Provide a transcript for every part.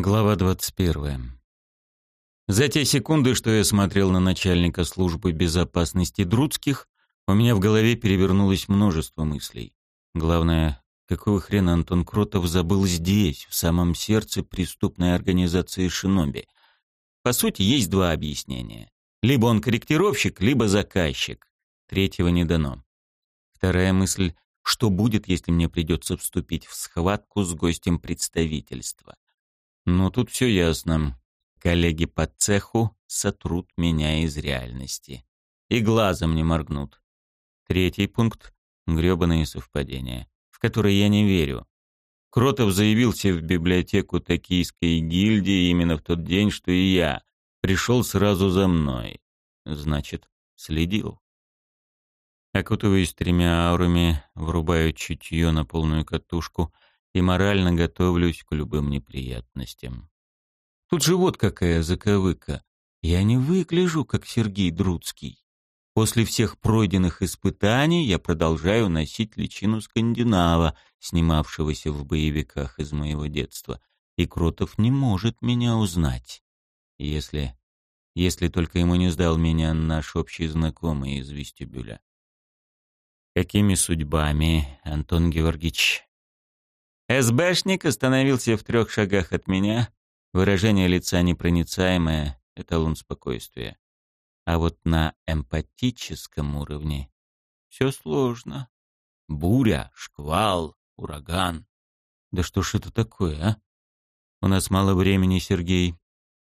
Глава 21. За те секунды, что я смотрел на начальника службы безопасности Друцких, у меня в голове перевернулось множество мыслей. Главное, какого хрена Антон Кротов забыл здесь, в самом сердце преступной организации «Шиноби»? По сути, есть два объяснения. Либо он корректировщик, либо заказчик. Третьего не дано. Вторая мысль — что будет, если мне придется вступить в схватку с гостем представительства? Ну, тут все ясно. Коллеги по цеху сотрут меня из реальности. И глазом не моргнут. Третий пункт — грёбаные совпадения, в которые я не верю. Кротов заявился в библиотеку Токийской гильдии именно в тот день, что и я. Пришел сразу за мной. Значит, следил. Окутываясь тремя аурами, врубаю чутье на полную катушку — и морально готовлюсь к любым неприятностям. Тут же вот какая заковыка. Я не выгляжу, как Сергей Друцкий. После всех пройденных испытаний я продолжаю носить личину скандинава, снимавшегося в боевиках из моего детства. И Кротов не может меня узнать. Если... Если только ему не сдал меня наш общий знакомый из вестибюля. Какими судьбами, Антон Георгиевич? СБшник остановился в трех шагах от меня. Выражение лица непроницаемое, эталон спокойствия. А вот на эмпатическом уровне все сложно. Буря, шквал, ураган. Да что ж это такое, а? У нас мало времени, Сергей.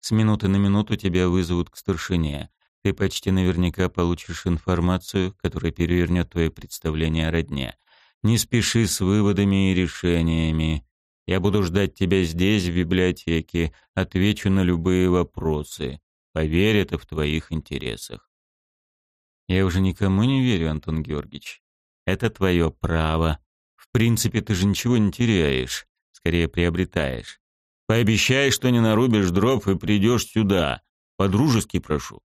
С минуты на минуту тебя вызовут к старшине. Ты почти наверняка получишь информацию, которая перевернет твое представление о родне. Не спеши с выводами и решениями. Я буду ждать тебя здесь, в библиотеке. Отвечу на любые вопросы. Поверь, это в твоих интересах. Я уже никому не верю, Антон Георгиевич. Это твое право. В принципе, ты же ничего не теряешь. Скорее, приобретаешь. Пообещай, что не нарубишь дров и придешь сюда. По-дружески прошу.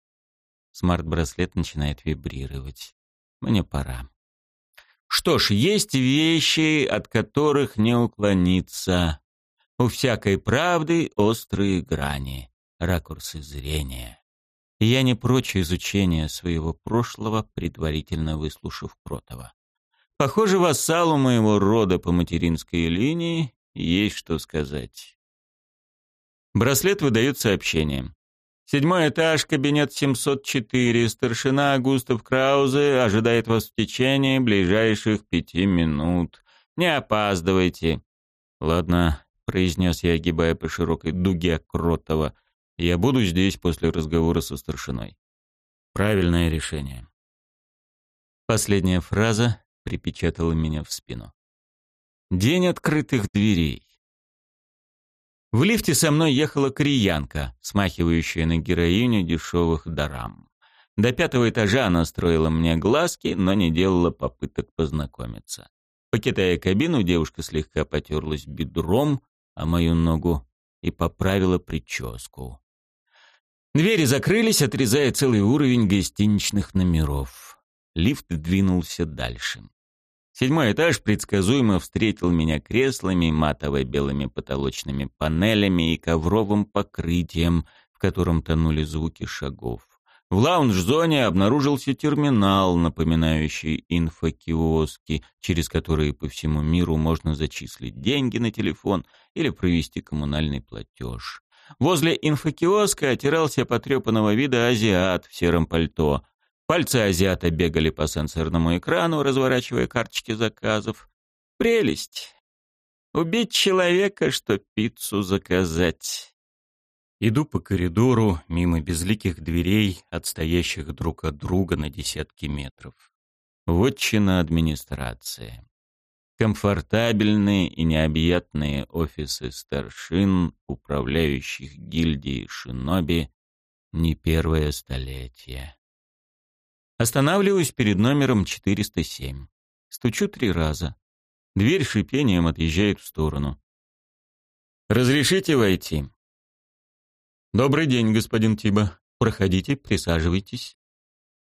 Смарт-браслет начинает вибрировать. Мне пора. Что ж, есть вещи, от которых не уклониться. У всякой правды острые грани, ракурсы зрения. Я не прочь изучение своего прошлого, предварительно выслушав Кротова. Похоже, вассалу моего рода по материнской линии есть что сказать. Браслет выдает сообщением. Седьмой этаж, кабинет 704. Старшина Густав Краузе ожидает вас в течение ближайших пяти минут. Не опаздывайте. Ладно, произнес я, огибая по широкой дуге Кротова. Я буду здесь после разговора со старшиной. Правильное решение. Последняя фраза припечатала меня в спину. День открытых дверей. В лифте со мной ехала кореянка, смахивающая на героиню дешевых дарам. До пятого этажа она строила мне глазки, но не делала попыток познакомиться. Покидая кабину, девушка слегка потерлась бедром о мою ногу и поправила прическу. Двери закрылись, отрезая целый уровень гостиничных номеров. Лифт двинулся дальше. Седьмой этаж предсказуемо встретил меня креслами, матово-белыми потолочными панелями и ковровым покрытием, в котором тонули звуки шагов. В лаунж-зоне обнаружился терминал, напоминающий инфокиоски, через которые по всему миру можно зачислить деньги на телефон или провести коммунальный платеж. Возле инфокиоска отирался потрепанного вида азиат в сером пальто. Пальцы азиата бегали по сенсорному экрану, разворачивая карточки заказов. Прелесть! Убить человека, что пиццу заказать. Иду по коридору, мимо безликих дверей, отстоящих друг от друга на десятки метров. Вотчина администрации. Комфортабельные и необъятные офисы старшин, управляющих гильдией шиноби, не первое столетие. Останавливаюсь перед номером 407. Стучу три раза. Дверь шипением отъезжает в сторону. «Разрешите войти?» «Добрый день, господин Тиба. Проходите, присаживайтесь».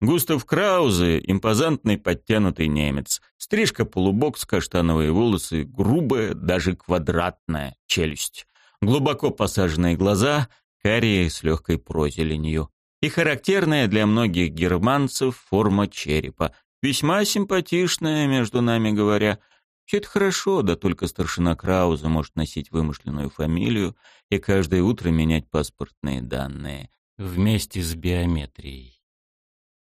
Густав Краузе, импозантный подтянутый немец. Стрижка полубокс, каштановые волосы, грубая, даже квадратная челюсть. Глубоко посаженные глаза, карие с легкой прозеленью. И характерная для многих германцев форма черепа. Весьма симпатичная, между нами говоря. Все это хорошо, да только старшина Крауза может носить вымышленную фамилию и каждое утро менять паспортные данные вместе с биометрией.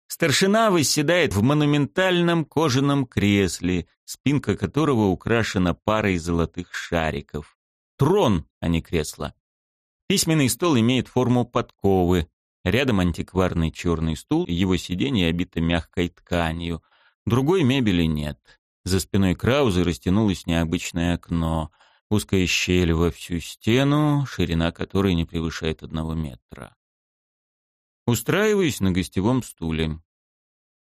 Старшина восседает в монументальном кожаном кресле, спинка которого украшена парой золотых шариков. Трон, а не кресло. Письменный стол имеет форму подковы. Рядом антикварный черный стул, его сиденье обито мягкой тканью. Другой мебели нет. За спиной Краузы растянулось необычное окно. Узкая щель во всю стену, ширина которой не превышает одного метра. Устраиваюсь на гостевом стуле.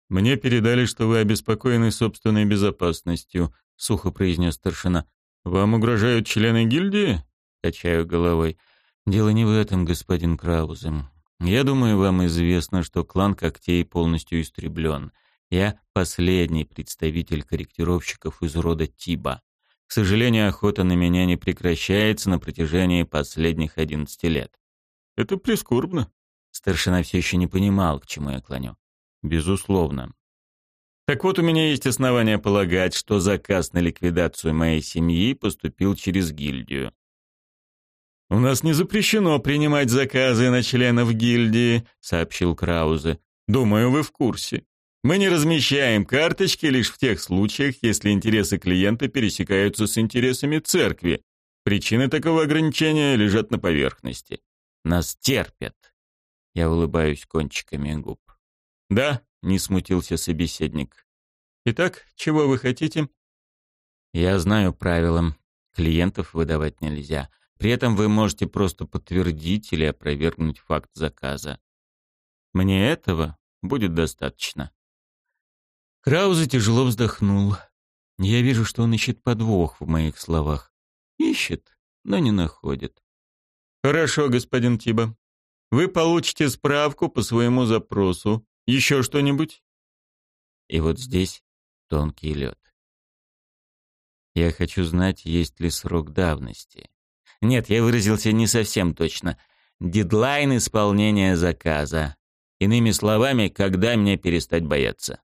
«Мне передали, что вы обеспокоены собственной безопасностью», — сухо произнес старшина. «Вам угрожают члены гильдии?» — качаю головой. «Дело не в этом, господин Краузен. Я думаю, вам известно, что клан Когтей полностью истреблен. Я последний представитель корректировщиков из рода Тиба. К сожалению, охота на меня не прекращается на протяжении последних одиннадцати лет. Это прискорбно. Старшина все еще не понимал, к чему я клоню. Безусловно. Так вот, у меня есть основания полагать, что заказ на ликвидацию моей семьи поступил через гильдию. «У нас не запрещено принимать заказы на членов гильдии», — сообщил Краузе. «Думаю, вы в курсе. Мы не размещаем карточки лишь в тех случаях, если интересы клиента пересекаются с интересами церкви. Причины такого ограничения лежат на поверхности. Нас терпят. Я улыбаюсь кончиками губ. «Да», — не смутился собеседник. «Итак, чего вы хотите?» «Я знаю правила. Клиентов выдавать нельзя. При этом вы можете просто подтвердить или опровергнуть факт заказа. Мне этого будет достаточно». Краузе тяжело вздохнул. Я вижу, что он ищет подвох в моих словах. Ищет, но не находит. «Хорошо, господин Тиба. Вы получите справку по своему запросу. Еще что-нибудь? И вот здесь тонкий лед. Я хочу знать, есть ли срок давности. Нет, я выразился не совсем точно. Дедлайн исполнения заказа. Иными словами, когда мне перестать бояться.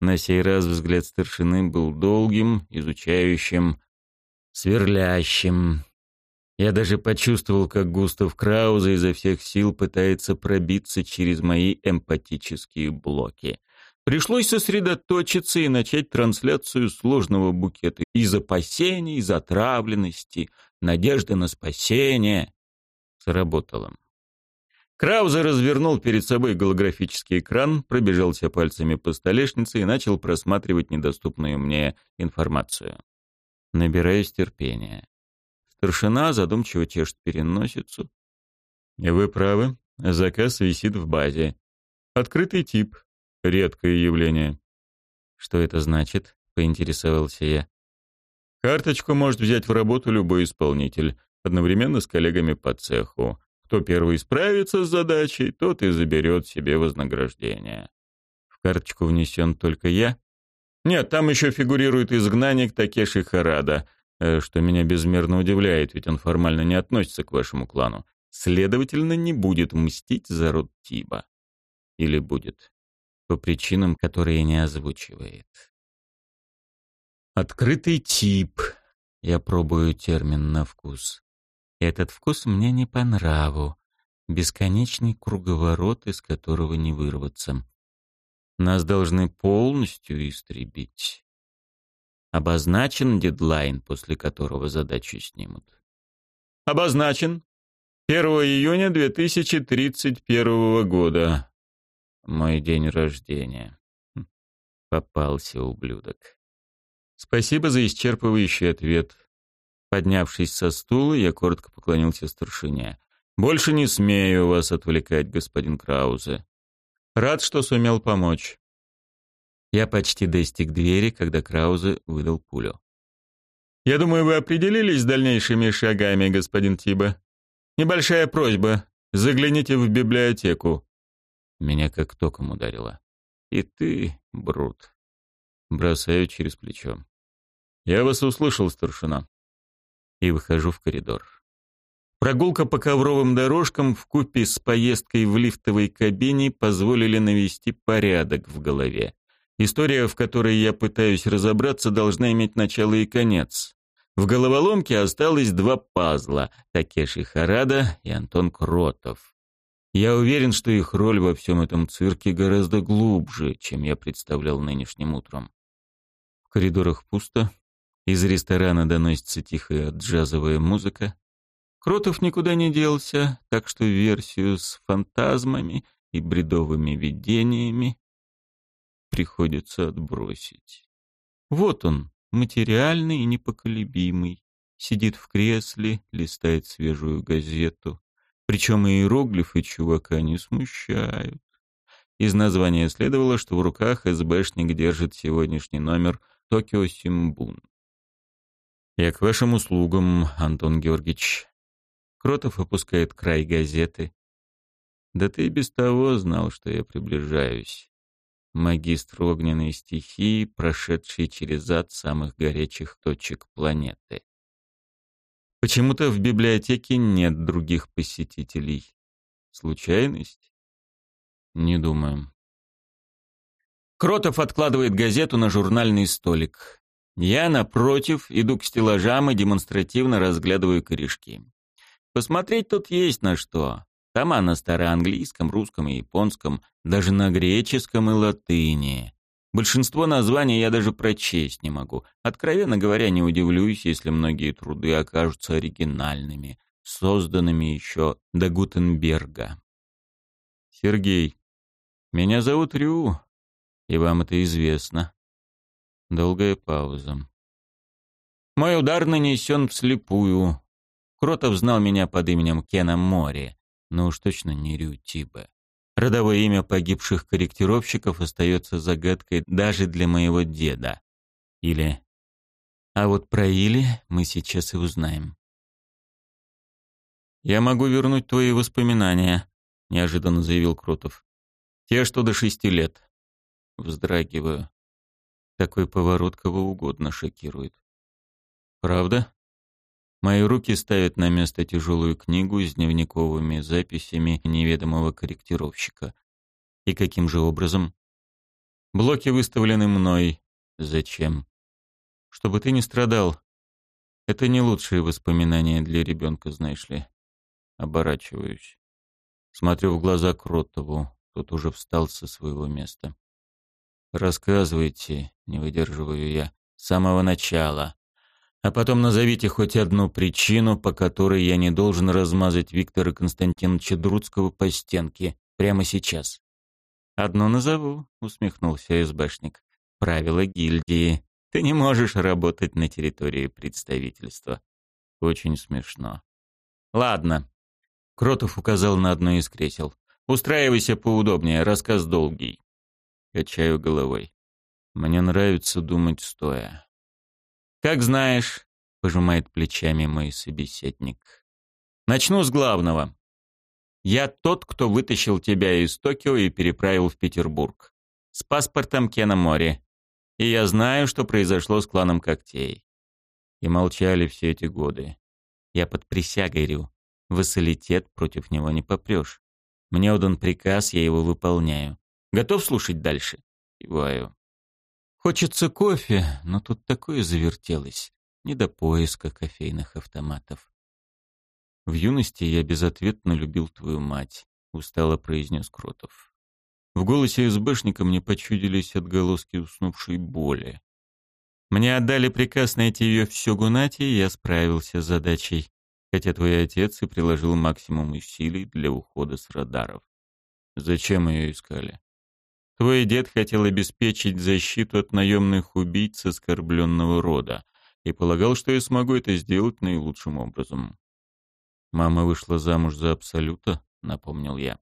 На сей раз взгляд старшины был долгим, изучающим, сверлящим. Я даже почувствовал, как Густав Краузе изо всех сил пытается пробиться через мои эмпатические блоки. Пришлось сосредоточиться и начать трансляцию сложного букета из опасений, из отравленности, надежды на спасение. Сработало. Краузе развернул перед собой голографический экран, пробежался пальцами по столешнице и начал просматривать недоступную мне информацию. Набираясь терпения. Старшина задумчиво чешет переносицу. Вы правы, заказ висит в базе. Открытый тип, редкое явление. Что это значит? Поинтересовался я. Карточку может взять в работу любой исполнитель, одновременно с коллегами по цеху. Кто первый справится с задачей, тот и заберет себе вознаграждение. В карточку внесен только я? Нет, там еще фигурирует изгнанник Такеши Харада — Э, что меня безмерно удивляет, ведь он формально не относится к вашему клану. Следовательно, не будет мстить за род Тиба. Или будет. По причинам, которые не озвучивает. Открытый тип. Я пробую термин на вкус. Этот вкус мне не по нраву. Бесконечный круговорот, из которого не вырваться. Нас должны полностью истребить. Обозначен дедлайн, после которого задачу снимут. Обозначен. 1 июня 2031 года. Мой день рождения. Хм, попался ублюдок. Спасибо за исчерпывающий ответ. Поднявшись со стула, я коротко поклонился старшине. Больше не смею вас отвлекать, господин Краузе. Рад, что сумел помочь. Я почти достиг двери, когда Краузе выдал пулю. «Я думаю, вы определились с дальнейшими шагами, господин Тиба. Небольшая просьба. Загляните в библиотеку». Меня как током ударило. «И ты, Брут». Бросаю через плечо. «Я вас услышал, старшина». И выхожу в коридор. Прогулка по ковровым дорожкам в купе с поездкой в лифтовой кабине позволили навести порядок в голове. История, в которой я пытаюсь разобраться, должна иметь начало и конец. В головоломке осталось два пазла — Такеши Харада и Антон Кротов. Я уверен, что их роль во всем этом цирке гораздо глубже, чем я представлял нынешним утром. В коридорах пусто, из ресторана доносится тихая джазовая музыка. Кротов никуда не делся, так что версию с фантазмами и бредовыми видениями приходится отбросить. Вот он, материальный и непоколебимый, сидит в кресле, листает свежую газету. Причем иероглифы чувака не смущают. Из названия следовало, что в руках СБшник держит сегодняшний номер «Токио Симбун». «Я к вашим услугам, Антон Георгиевич». Кротов опускает край газеты. «Да ты и без того знал, что я приближаюсь магистр огненной стихии, прошедший через ад самых горячих точек планеты. Почему-то в библиотеке нет других посетителей. Случайность? Не думаю. Кротов откладывает газету на журнальный столик. Я, напротив, иду к стеллажам и демонстративно разглядываю корешки. Посмотреть тут есть на что. Тома на староанглийском, русском и японском, даже на греческом и латыни. Большинство названий я даже прочесть не могу. Откровенно говоря, не удивлюсь, если многие труды окажутся оригинальными, созданными еще до Гутенберга. Сергей, меня зовут Рю, и вам это известно. Долгая пауза. Мой удар нанесен вслепую. Кротов знал меня под именем Кена Мори но уж точно не Рютиба. Родовое имя погибших корректировщиков остается загадкой даже для моего деда. Или... А вот про Или мы сейчас и узнаем. «Я могу вернуть твои воспоминания», — неожиданно заявил Крутов. «Те, что до шести лет». Вздрагиваю. Такой поворот кого угодно шокирует. «Правда?» Мои руки ставят на место тяжелую книгу с дневниковыми записями неведомого корректировщика. И каким же образом? Блоки выставлены мной. Зачем? Чтобы ты не страдал. Это не лучшие воспоминания для ребенка, знаешь ли. Оборачиваюсь. Смотрю в глаза Кротову. Тот уже встал со своего места. «Рассказывайте», — не выдерживаю я, — «с самого начала. А потом назовите хоть одну причину, по которой я не должен размазать Виктора Константиновича Друцкого по стенке прямо сейчас. «Одну назову», — усмехнулся СБшник. «Правила гильдии. Ты не можешь работать на территории представительства». Очень смешно. «Ладно». Кротов указал на одно из кресел. «Устраивайся поудобнее, рассказ долгий». Качаю головой. Мне нравится думать стоя. «Как знаешь», — пожимает плечами мой собеседник. «Начну с главного. Я тот, кто вытащил тебя из Токио и переправил в Петербург. С паспортом Кена Мори. И я знаю, что произошло с кланом Когтей. И молчали все эти годы. Я под присягой, Рю. Вассалитет против него не попрешь. Мне отдан приказ, я его выполняю. Готов слушать дальше? Киваю. Хочется кофе, но тут такое завертелось. Не до поиска кофейных автоматов. «В юности я безответно любил твою мать», — устало произнес Кротов. В голосе СБшника мне почудились отголоски уснувшей боли. Мне отдали приказ найти ее в Сёгунате, и я справился с задачей, хотя твой отец и приложил максимум усилий для ухода с радаров. Зачем ее искали? Твой дед хотел обеспечить защиту от наемных убийц оскорбленного рода и полагал, что я смогу это сделать наилучшим образом. Мама вышла замуж за Абсолюта, напомнил я.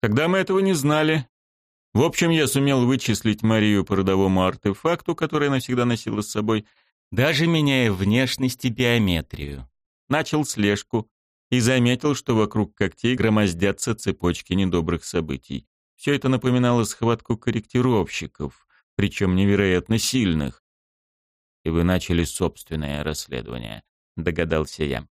Тогда мы этого не знали. В общем, я сумел вычислить Марию по родовому артефакту, который она всегда носила с собой, даже меняя внешность и биометрию. Начал слежку и заметил, что вокруг когтей громоздятся цепочки недобрых событий. Все это напоминало схватку корректировщиков, причем невероятно сильных. И вы начали собственное расследование, догадался я.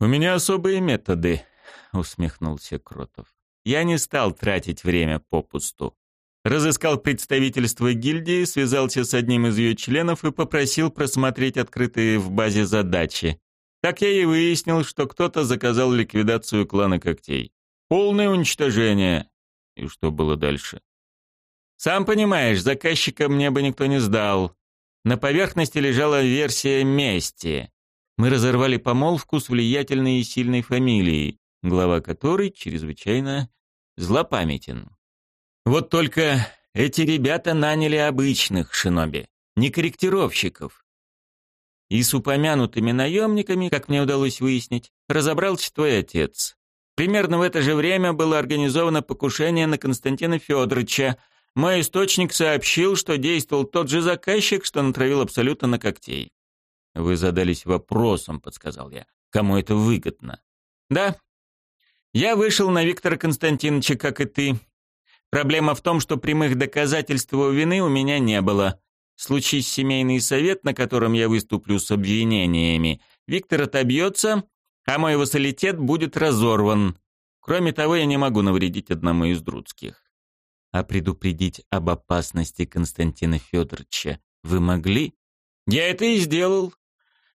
«У меня особые методы», — усмехнулся Кротов. «Я не стал тратить время попусту. Разыскал представительство гильдии, связался с одним из ее членов и попросил просмотреть открытые в базе задачи. Так я и выяснил, что кто-то заказал ликвидацию клана когтей. Полное уничтожение. И что было дальше? Сам понимаешь, заказчика мне бы никто не сдал. На поверхности лежала версия мести. Мы разорвали помолвку с влиятельной и сильной фамилией, глава которой чрезвычайно злопамятен. Вот только эти ребята наняли обычных шиноби, не корректировщиков. И с упомянутыми наемниками, как мне удалось выяснить, разобрался твой отец. Примерно в это же время было организовано покушение на Константина Федоровича. Мой источник сообщил, что действовал тот же заказчик, что натравил абсолютно на когтей. Вы задались вопросом, подсказал я. Кому это выгодно? Да. Я вышел на Виктора Константиновича, как и ты. Проблема в том, что прямых доказательств его вины у меня не было. Случись семейный совет, на котором я выступлю с обвинениями, Виктор отобьется, а мой вассалитет будет разорван. Кроме того, я не могу навредить одному из друдских. А предупредить об опасности Константина Федоровича вы могли? Я это и сделал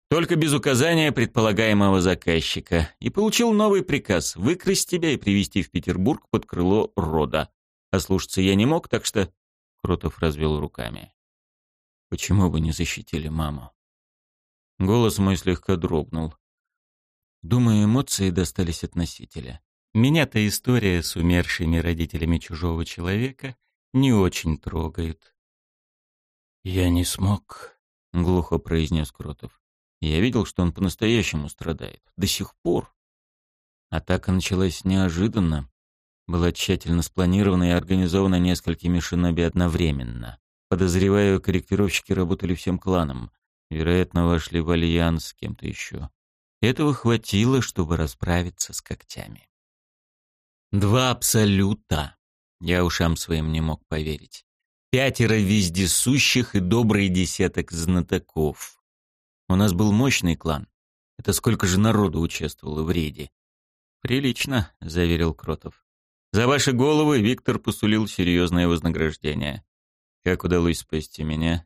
только без указания предполагаемого заказчика, и получил новый приказ выкрасть тебя и привести в Петербург под крыло рода. А слушаться я не мог, так что... Кротов развел руками. Почему вы не защитили маму? Голос мой слегка дрогнул. Думаю, эмоции достались от носителя. Меня-то история с умершими родителями чужого человека не очень трогает. «Я не смог», — глухо произнес Кротов. Я видел, что он по-настоящему страдает. До сих пор. Атака началась неожиданно. Была тщательно спланирована и организована несколькими шиноби одновременно. Подозреваю, корректировщики работали всем кланом. Вероятно, вошли в альянс с кем-то еще. Этого хватило, чтобы расправиться с когтями. Два абсолюта. Я ушам своим не мог поверить. Пятеро вездесущих и добрый десяток знатоков. У нас был мощный клан. Это сколько же народу участвовало в рейде? Прилично, заверил Кротов. За ваши головы Виктор посулил серьезное вознаграждение. Как удалось спасти меня?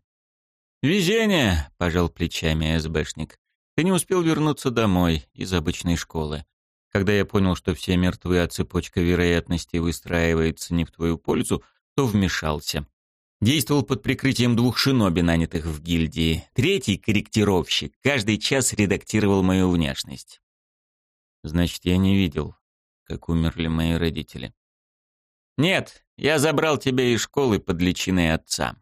Везение, пожал плечами СБшник. Ты не успел вернуться домой из обычной школы. Когда я понял, что все мертвы, а цепочка вероятностей выстраивается не в твою пользу, то вмешался. Действовал под прикрытием двух шиноби, нанятых в гильдии. Третий корректировщик каждый час редактировал мою внешность. Значит, я не видел, как умерли мои родители. Нет, я забрал тебя из школы под личиной отца.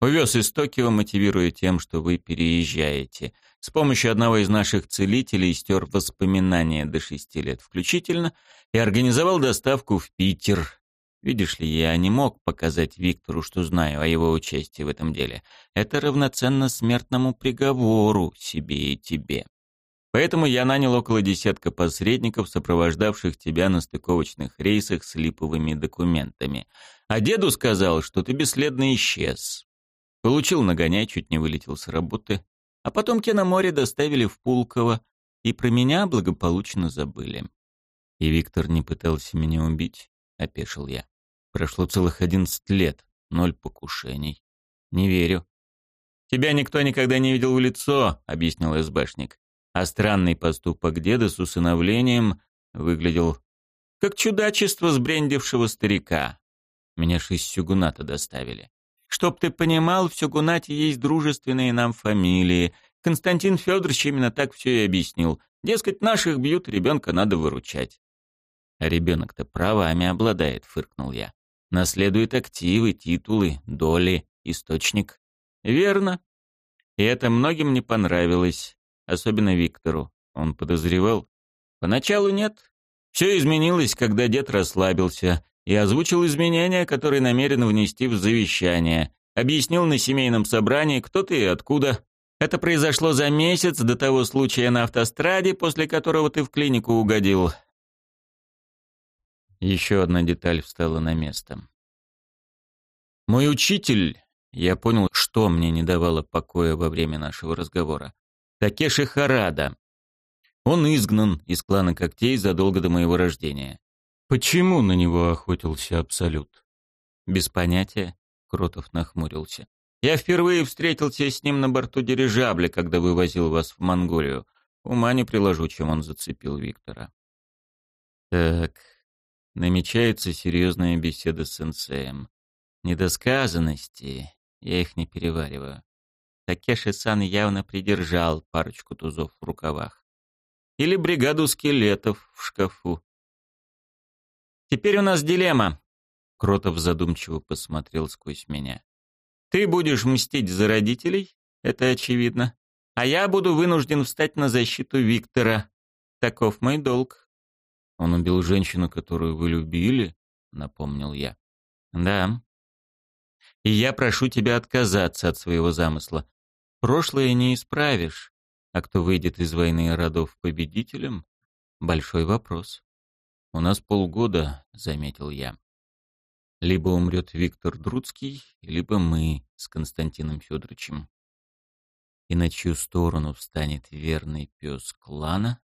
Увез из Токио, мотивируя тем, что вы переезжаете. С помощью одного из наших целителей стер воспоминания до шести лет включительно и организовал доставку в Питер, Видишь ли, я не мог показать Виктору, что знаю о его участии в этом деле. Это равноценно смертному приговору себе и тебе. Поэтому я нанял около десятка посредников, сопровождавших тебя на стыковочных рейсах с липовыми документами. А деду сказал, что ты бесследно исчез. Получил нагоняй, чуть не вылетел с работы. А потом те на море доставили в Пулково, и про меня благополучно забыли. И Виктор не пытался меня убить. — опешил я. «Прошло целых одиннадцать лет, ноль покушений. Не верю». «Тебя никто никогда не видел в лицо», — объяснил СБшник. А странный поступок деда с усыновлением выглядел как чудачество сбрендившего старика. Меня из Сюгуната доставили. Чтоб ты понимал, в Сюгунате есть дружественные нам фамилии. Константин Федорович именно так все и объяснил. Дескать, наших бьют, ребенка надо выручать. А ребенок-то правами обладает, фыркнул я. Наследует активы, титулы, доли, источник. Верно. И это многим не понравилось, особенно Виктору. Он подозревал. Поначалу нет. Все изменилось, когда дед расслабился и озвучил изменения, которые намерен внести в завещание. Объяснил на семейном собрании, кто ты и откуда. Это произошло за месяц до того случая на автостраде, после которого ты в клинику угодил. Еще одна деталь встала на место. Мой учитель, я понял, что мне не давало покоя во время нашего разговора. Такеши Харада. Он изгнан из клана когтей задолго до моего рождения. Почему на него охотился Абсолют? Без понятия, Кротов нахмурился. Я впервые встретился с ним на борту дирижабля, когда вывозил вас в Монголию. Ума не приложу, чем он зацепил Виктора. Так, намечается серьезная беседа с сенсеем. Недосказанности, я их не перевариваю. Такеши-сан явно придержал парочку тузов в рукавах. Или бригаду скелетов в шкафу. «Теперь у нас дилемма», — Кротов задумчиво посмотрел сквозь меня. Ты будешь мстить за родителей, это очевидно. А я буду вынужден встать на защиту Виктора. Таков мой долг. Он убил женщину, которую вы любили, напомнил я. Да. И я прошу тебя отказаться от своего замысла. Прошлое не исправишь, а кто выйдет из войны родов победителем — большой вопрос. У нас полгода, заметил я. Либо умрет Виктор Друцкий, либо мы с Константином Федоровичем. И на чью сторону встанет верный пес клана,